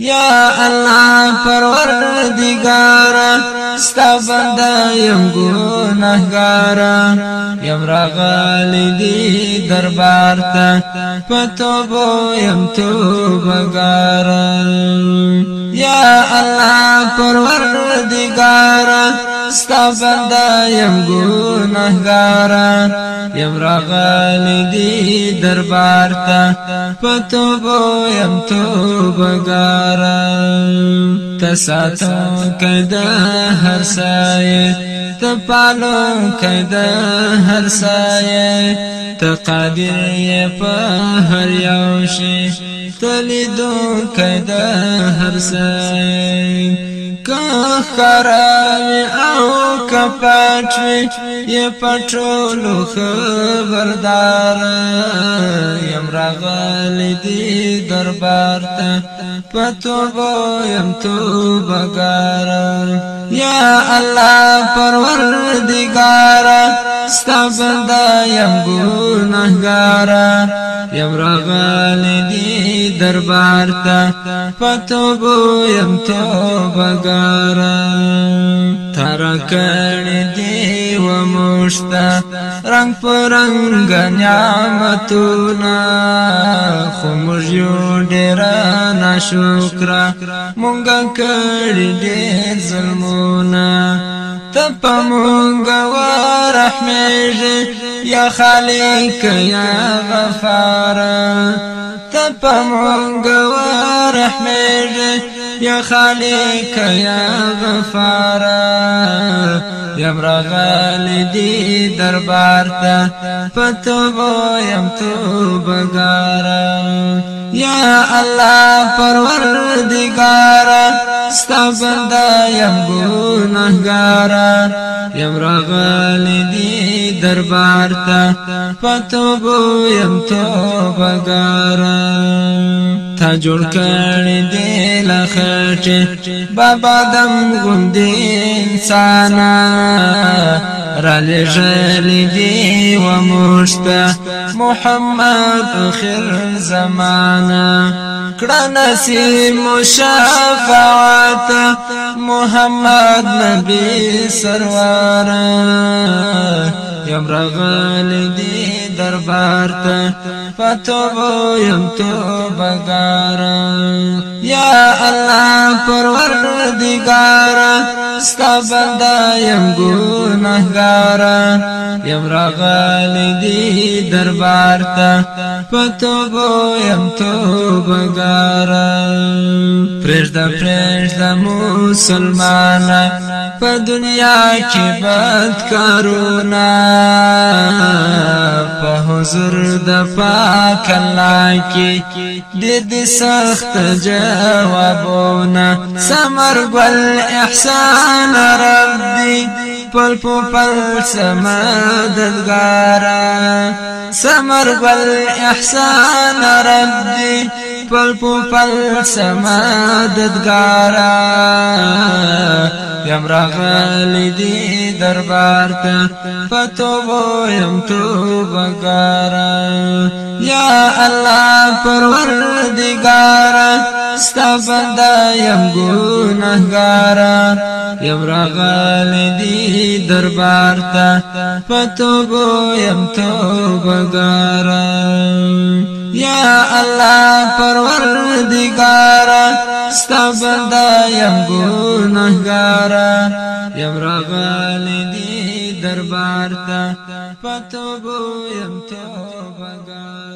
یا الله پروردگار ستا بنده يم ګناهګار يم راغلي دي دربار ته پتوبو يم توبګار یا الله پروردگار ستا بندا يم ګناهګارا يم راغلي دي دربار ته پتوبو يم توبګارا تساتو کدا هر سایه تپالو کدا هر سایه تقادر یې په هر یو شي تلیدو کده هر څه که خراوی او که پټوی یې پټولو خبردار یم راغلی دی دربار ته پتوبو یم توبګار یا الله پروردګار ستا بنده یم ګناهګار یم راغلی دی دربار تا پتو بو یم توبه گارا ترکن دی و مشتا رنگ پرنگ نعمتونا خمج یو ډیر ناشکرا مونږه کړی دې ظلمونه ته پمونګ ورحمېږي یا خالق یا غفار ته پمونګ ورحمېږي یا خالق یا غفار یم راغلی دی دربار ته پتوبو یم توبګار یا الله پروردگار ستا بندا یم ګناهګارا یم راغلی دی دربار ته پتوبو یم توبګارا تا جوړ کړی دی لخټه بابا دم غوندې انسان را لېږلې دی و مشت محمد آخر زمانہ کړه نسیم شفاعت محمد نبی سرور یم رغل دی دربار ته فتوبو یم الله یا الله پروردگار ستا بندا يم ګناهګار يم راغلي دي دربار ته پتو بو يم توبګار پرېږده پرېږده مسلمانه په دنیا کې بد کارونا په حضور د پاک الله کې د دې سخت جوابونه سمر ګل احسان رب دې پل په پل سمادګارا سمر بل احسان رب دی پل پو پل سمادتگارا یم راغلی دی دربار ته فتوبو یم توبګارا یا الله پروردگارا ستا بنده یم ګناهګارا یم راغلی دی دربار ته فتوبو یم توبګارا یا الله پروردگارا ستا بندا یم گناهگارا یم راغلی دی دربار تا پتو گویم توبگار